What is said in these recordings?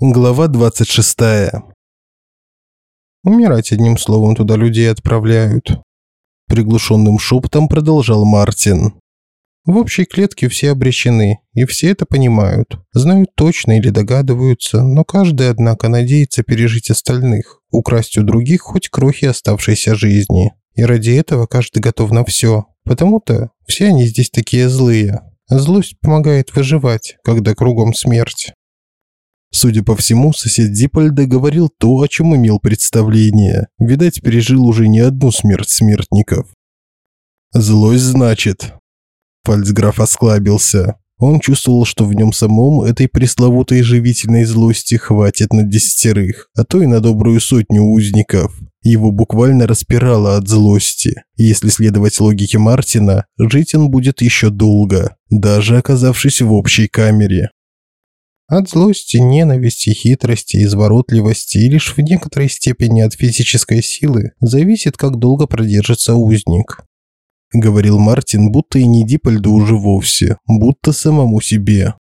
Глава 26. Умирать одним словом туда людей отправляют. Приглушенным шепотом продолжал Мартин. В общей клетке все обречены, и все это понимают. Знают точно или догадываются, но каждый, однако, надеется пережить остальных, украсть у других хоть крохи оставшейся жизни. И ради этого каждый готов на все. Потому-то все они здесь такие злые. Злость помогает выживать, когда кругом смерть. Судя по всему, сосед Дипольда говорил то, о чем имел представление. Видать, пережил уже не одну смерть смертников. «Злость, значит?» Фальцграф осклабился. Он чувствовал, что в нем самом этой пресловутой живительной злости хватит на десятерых, а то и на добрую сотню узников. Его буквально распирало от злости. Если следовать логике Мартина, жить он будет еще долго, даже оказавшись в общей камере. От злости, ненависти, хитрости, изворотливости и лишь в некоторой степени от физической силы зависит, как долго продержится узник. Говорил Мартин, будто и не Дипольду уже вовсе, будто самому себе.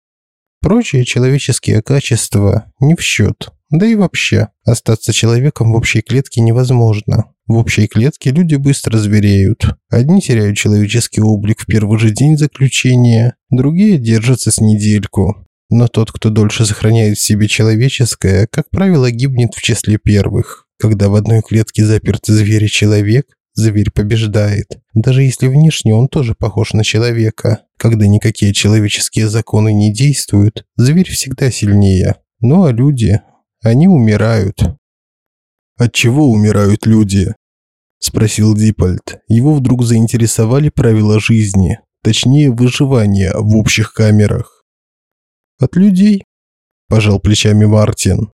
Прочие человеческие качества не в счет. Да и вообще, остаться человеком в общей клетке невозможно. В общей клетке люди быстро звереют. Одни теряют человеческий облик в первый же день заключения, другие держатся с недельку. Но тот, кто дольше сохраняет в себе человеческое, как правило, гибнет в числе первых. Когда в одной клетке заперт зверь и человек, зверь побеждает. Даже если внешне он тоже похож на человека. Когда никакие человеческие законы не действуют, зверь всегда сильнее. Ну а люди, они умирают. От чего умирают люди? спросил Дипольд. Его вдруг заинтересовали правила жизни, точнее выживания в общих камерах. От людей, пожал плечами Мартин.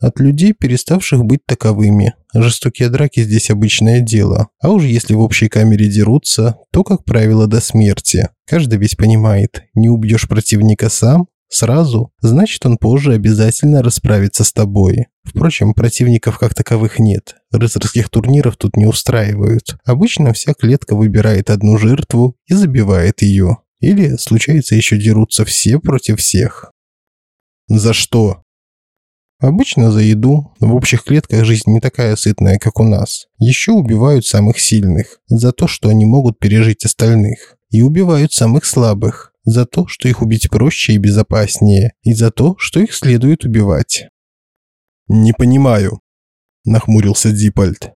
От людей, переставших быть таковыми. Жестокие драки здесь обычное дело. А уж если в общей камере дерутся, то, как правило, до смерти. Каждый весь понимает, не убьешь противника сам, сразу, значит он позже обязательно расправится с тобой. Впрочем, противников как таковых нет. Рыцарских турниров тут не устраивают. Обычно вся клетка выбирает одну жертву и забивает ее. Или, случается, еще дерутся все против всех. За что? Обычно за еду. В общих клетках жизнь не такая сытная, как у нас. Еще убивают самых сильных. За то, что они могут пережить остальных. И убивают самых слабых. За то, что их убить проще и безопаснее. И за то, что их следует убивать. «Не понимаю», – нахмурился Дипольд.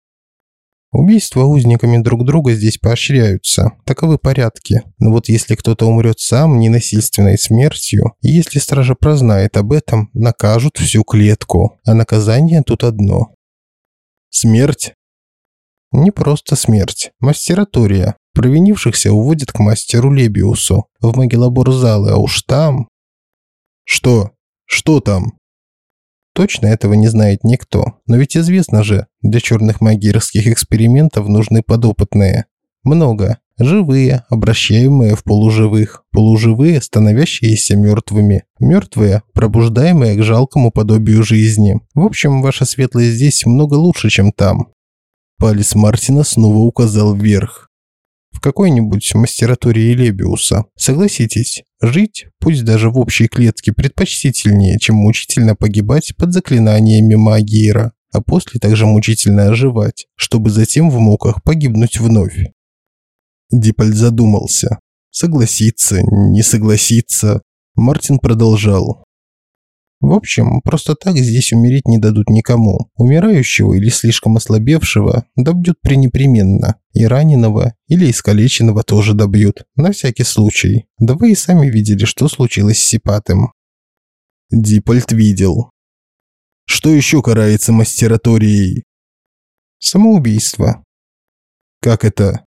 Убийства узниками друг друга здесь поощряются. Таковы порядки. Но вот если кто-то умрет сам ненасильственной смертью, и если стража прознает об этом, накажут всю клетку. А наказание тут одно. Смерть? Не просто смерть. Мастературия. Провинившихся уводят к мастеру Лебиусу. В могилобор залы, а уж там... Что? Что там? Точно этого не знает никто. Но ведь известно же, для черных магических экспериментов нужны подопытные. Много. Живые, обращаемые в полуживых. Полуживые, становящиеся мертвыми. Мертвые, пробуждаемые к жалкому подобию жизни. В общем, ваша светлость здесь много лучше, чем там. Палец Мартина снова указал вверх в какой-нибудь мастературе Элебиуса. Согласитесь, жить, пусть даже в общей клетке, предпочтительнее, чем мучительно погибать под заклинаниями Магиера, а после также мучительно оживать, чтобы затем в муках погибнуть вновь. Диполь задумался. Согласиться, не согласиться. Мартин продолжал. В общем, просто так здесь умереть не дадут никому. Умирающего или слишком ослабевшего добьют пренепременно. И раненого или искалеченного тоже добьют. На всякий случай. Да вы и сами видели, что случилось с Сипатым. Дипольт видел. Что еще карается мастераторией? Самоубийство. Как это?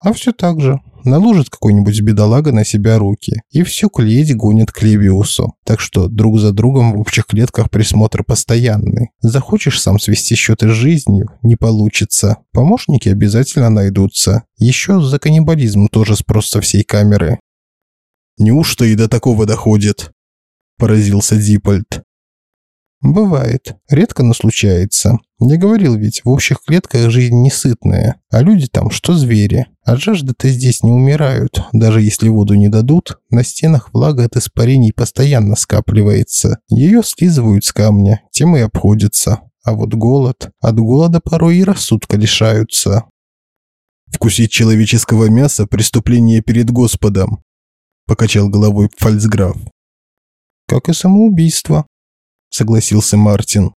А все так же наложит какой-нибудь бедолага на себя руки, и всю клеть гонит к Левиусу. Так что друг за другом в общих клетках присмотр постоянный. Захочешь сам свести счеты с жизнью – не получится. Помощники обязательно найдутся. Еще за каннибализм тоже спрос со всей камеры. «Неужто и до такого доходит?» – поразился Дипольд. Бывает. Редко, но случается. Я говорил ведь, в общих клетках жизнь несытная, а люди там что звери. От жажды-то здесь не умирают. Даже если воду не дадут, на стенах влага от испарений постоянно скапливается. Ее слизывают с камня, тем и обходятся. А вот голод, от голода порой и рассудка лишаются. Вкусить человеческого мяса – преступление перед Господом, покачал головой фальцграф. Как и самоубийство, согласился Мартин.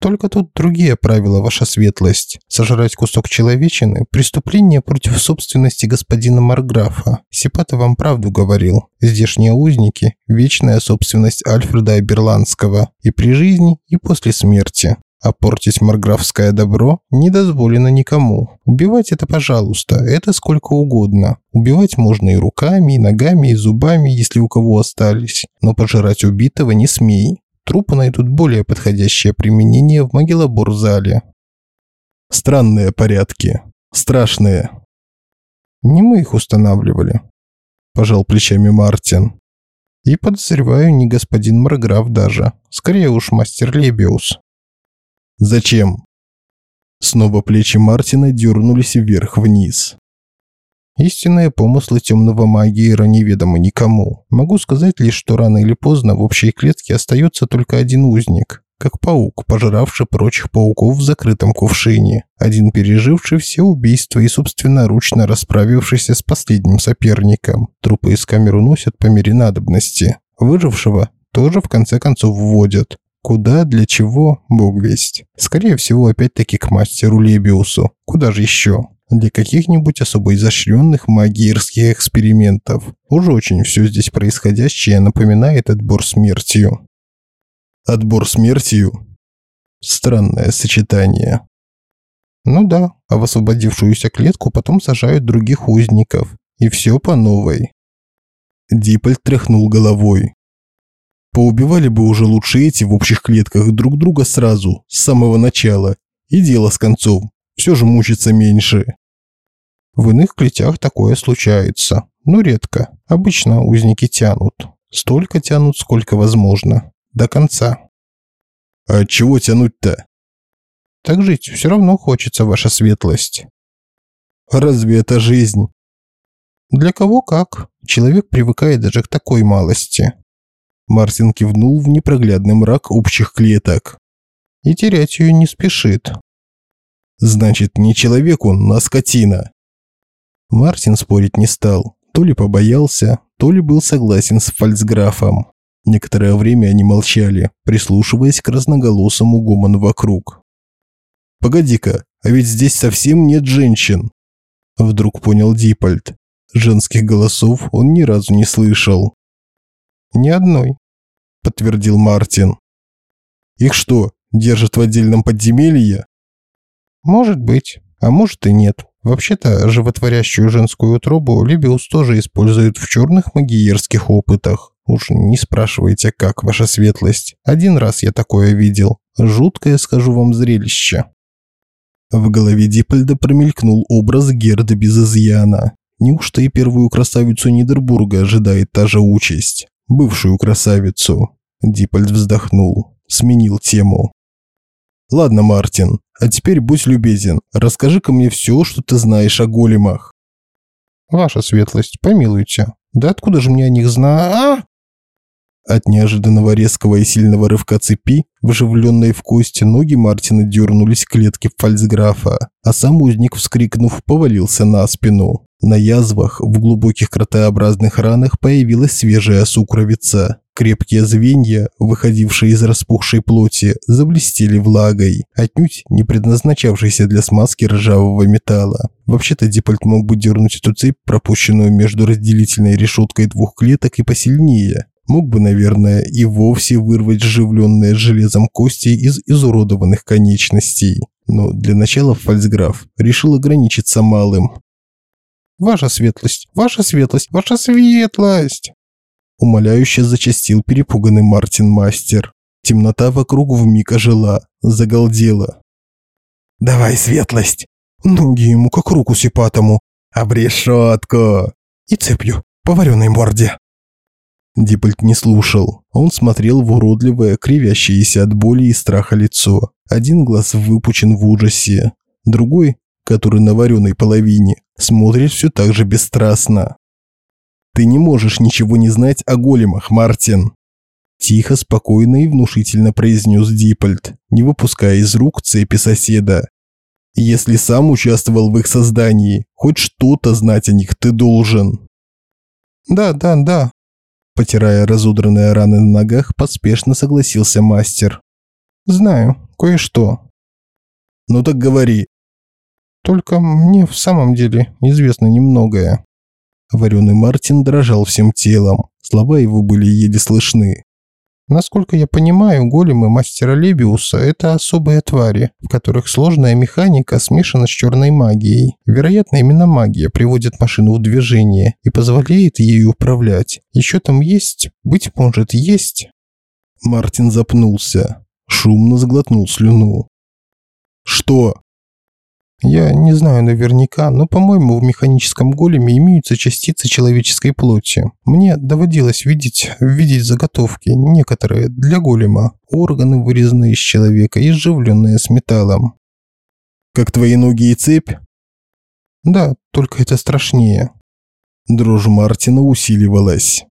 Только тут другие правила, ваша светлость. Сожрать кусок человечины – преступление против собственности господина Марграфа. Сипата вам правду говорил. Здешние узники – вечная собственность Альфреда Аберландского и при жизни, и после смерти. А портить марграфское добро не дозволено никому. Убивать это пожалуйста, это сколько угодно. Убивать можно и руками, и ногами, и зубами, если у кого остались. Но пожирать убитого не смей. Трупы найдут более подходящее применение в могилобор-зале. Странные порядки. Страшные. Не мы их устанавливали. Пожал плечами Мартин. И подозреваю, не господин Марграф даже. Скорее уж мастер Лебиус. Зачем? Снова плечи Мартина дернулись вверх-вниз. Истинные помыслы темного магиера неведомы никому. Могу сказать лишь, что рано или поздно в общей клетке остается только один узник, как паук, пожиравший прочих пауков в закрытом кувшине, один переживший все убийства и собственноручно расправившийся с последним соперником. Трупы из камер уносят по мере надобности. Выжившего тоже в конце концов вводят. Куда, для чего, бог весть. Скорее всего, опять-таки к мастеру Лебиусу. Куда же еще? Для каких-нибудь особо изощренных магиерских экспериментов. Уже очень все здесь происходящее напоминает отбор смертью. Отбор смертью? Странное сочетание. Ну да, а в освободившуюся клетку потом сажают других узников. И все по новой. Диполь тряхнул головой. Поубивали бы уже лучше эти в общих клетках друг друга сразу, с самого начала. И дело с концов. Все же мучиться меньше. В иных клетях такое случается, но редко. Обычно узники тянут. Столько тянут, сколько возможно. До конца. А чего тянуть-то? Так жить все равно хочется, ваша светлость. Разве это жизнь? Для кого как. Человек привыкает даже к такой малости. Мартин кивнул в непроглядный мрак общих клеток. И терять ее не спешит. Значит, не человек он, а скотина. Мартин спорить не стал. То ли побоялся, то ли был согласен с фальцграфом. Некоторое время они молчали, прислушиваясь к разноголосому гомону вокруг. «Погоди-ка, а ведь здесь совсем нет женщин!» Вдруг понял Дипольд. Женских голосов он ни разу не слышал. «Ни одной», – подтвердил Мартин. «Их что, держат в отдельном подземелье?» «Может быть, а может и нет. Вообще-то, животворящую женскую утробу Лебиус тоже использует в черных магиерских опытах. Уж не спрашивайте, как, ваша светлость. Один раз я такое видел. Жуткое, скажу вам, зрелище». В голове Диппельда промелькнул образ Герда без изъяна. Неужто и первую красавицу Нидербурга ожидает та же участь? бывшую красавицу. Диппольд вздохнул, сменил тему. Ладно, Мартин, а теперь будь любезен, расскажи-ка мне все, что ты знаешь о големах. Ваша светлость, помилуйте. Да откуда же мне о них знать? А? От неожиданного резкого и сильного рывка цепи, вживленной в кости, ноги Мартина дернулись к клетке фальцграфа, а сам узник, вскрикнув, повалился на спину. На язвах, в глубоких кротообразных ранах появилась свежая сукровица. Крепкие звенья, выходившие из распухшей плоти, заблестели влагой, отнюдь не предназначавшейся для смазки ржавого металла. Вообще-то Дипольт мог бы дернуть эту цепь, пропущенную между разделительной решеткой двух клеток, и посильнее. Мог бы, наверное, и вовсе вырвать сживленные железом кости из изуродованных конечностей. Но для начала фальцграф решил ограничиться малым. «Ваша светлость! Ваша светлость! Ваша светлость!» Умоляюще зачастил перепуганный Мартин-мастер. Темнота вокруг вмиг ожила, загалдела. «Давай, светлость! Ноги ему, как руку сипатому! Об решетку! И цепью по вареной морде!» Диппольт не слушал. Он смотрел в уродливое, кривящееся от боли и страха лицо. Один глаз выпучен в ужасе. Другой, который на вареной половине, смотрит все так же бесстрастно. «Ты не можешь ничего не знать о големах, Мартин!» Тихо, спокойно и внушительно произнес Диппольт, не выпуская из рук цепи соседа. «Если сам участвовал в их создании, хоть что-то знать о них ты должен». «Да, да, да», Потирая разудранные раны на ногах, поспешно согласился мастер. «Знаю, кое-что». «Ну так говори». «Только мне в самом деле известно немногое». Вареный Мартин дрожал всем телом. Слова его были еле слышны. Насколько я понимаю, големы мастера Лебиуса – это особые твари, в которых сложная механика смешана с черной магией. Вероятно, именно магия приводит машину в движение и позволяет ею управлять. Еще там есть, быть может, есть... Мартин запнулся, шумно сглотнул слюну. «Что?» Я не знаю наверняка, но, по-моему, в механическом големе имеются частицы человеческой плоти. Мне доводилось видеть, видеть заготовки, некоторые, для голема. Органы, вырезанные из человека и сживленные с металлом. Как твои ноги и цепь? Да, только это страшнее. Дрожь Мартина усиливалась.